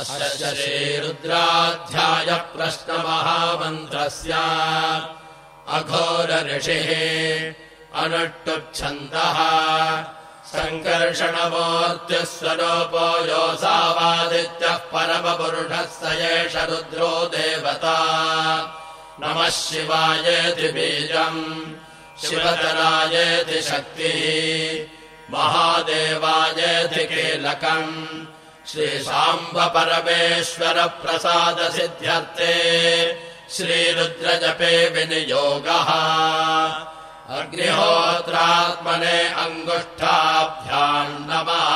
अस्य श्रीरुद्राध्यायप्रश्नमहामन्त्रस्य अघोरऋषिः अनुष्टुच्छन्दः सङ्कर्षणमूर्तिस्वरूपो योऽसावादित्यः परमपुरुषः स एष रुद्रो देवता। नमः शिवायेति बीजम् शिवतरायेति शक्तिः महादेवायेति कीलकम् श्रीशाम्ब परमेश्वरप्रसादसिद्ध्यर्थे श्रीरुद्रजपे विनियोगः। अग्निहोत्रात्मने अङ्गुष्ठाभ्याम् नमः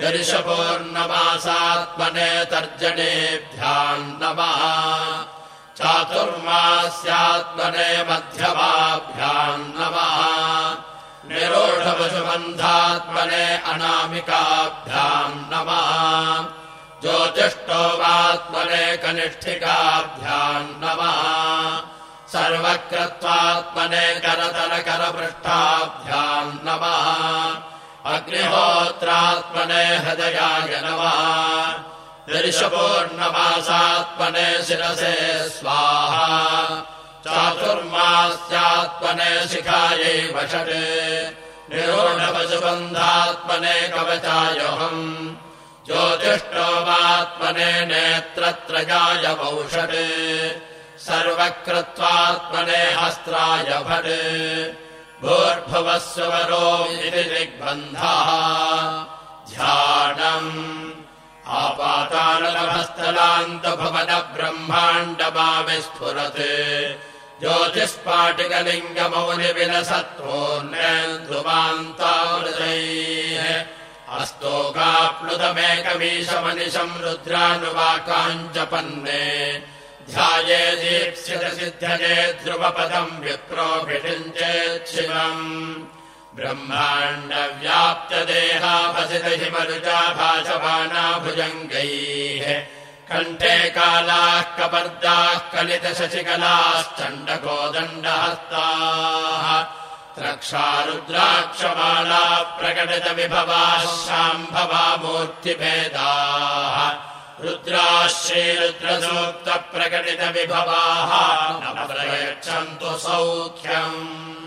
दर्शपूर्णमासात्मने तर्जनेभ्याम् नमः चातुर्मास्यात्मने मध्यमाभ्याम् निरोढपशुबन्धात्मने अनामिकाभ्याम् नमः। ज्योतिष्ठोवात्मने कनिष्ठिकाभ्याम् नमः। सर्वकृत्वात्मने करतलकरपृष्ठाभ्याम् नमः। अग्निहोत्रात्मने हृदयाय नमः। दर्शपूर्णमासात्मने शिरसे स्वाहा। चातुर्मास्यात्मने शिखायै वषट् निरोढपशुबन्धात्मने कवचायोऽहम् ज्योतिष्ठोमात्मने नेत्रत्रयाय वौषट् सर्वकृत्वात्मने हस्त्राय भट्। भूर्भुवस्वरो इति दिग्बन्धः। ध्यानम्। आपातालभस्थलान्तभवन ज्योतिष्पाटिकलिङ्गमौनिविलसत्वोन्नध्रुवान्तावृतैः अस्तोकाप्लुतमेकमीशमनिशम् रुद्रानुवाकाञ्चपन्ने ध्याये दीप्स्यसिद्धये ध्रुवपदम् विप्रोभिषिञ्चेच्छिवम् ब्रह्माण्डव्याप्तदेहाभसितहिमरुजा भाषमाना भुजङ्गैः कण्ठे कालाः कपर्दाः कलितशशिकलाश्चण्डकोदण्डहस्ताः। रक्षारुद्राक्षमाला प्रकटितविभवाः शाम्भवा मूर्तिभेदाः। रुद्राः श्रीरुद्रसूक्तप्रकटितविभवाः न प्रयच्छन्तु सौख्यम्।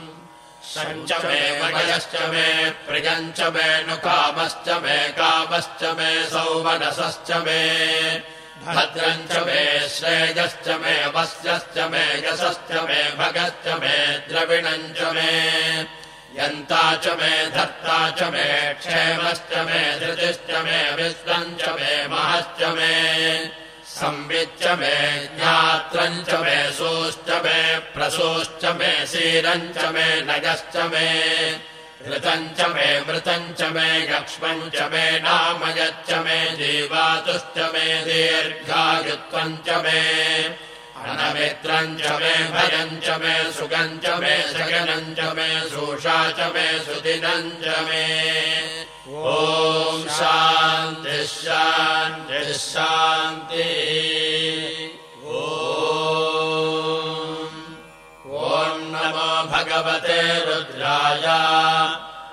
सञ्च मे वयश्च मे प्रियम् च मे नु कामश्च मे कामश्च मे सौमनसश्च मे भद्रम् च मे श्रेयश्च मे वस्यश्च मे यशश्च मे भगश्च मे द्रविणम् च मे। यन्ता च मे धर्ता च मे क्षेमश्च मे धृतिश्च मे विश्वम् च मे महश्च मे। संविच्च मे ज्ञात्रम् च मे सोश्च मे प्रसोश्च मे शीरम् च मे नयश्च मे ऋतम् च मे मृतम् च मे यक्ष्मम् च मे नामयच्च मे जीवातुश्च मे दीर्घायुत्वम् च मे अनमित्रम् च मे भयम् च मे सुगम् च मे सगनम् च मे सूषा च मे सुदिनम् च मे ॐ शान्तिः शान्तिः ॐ नमो भगवते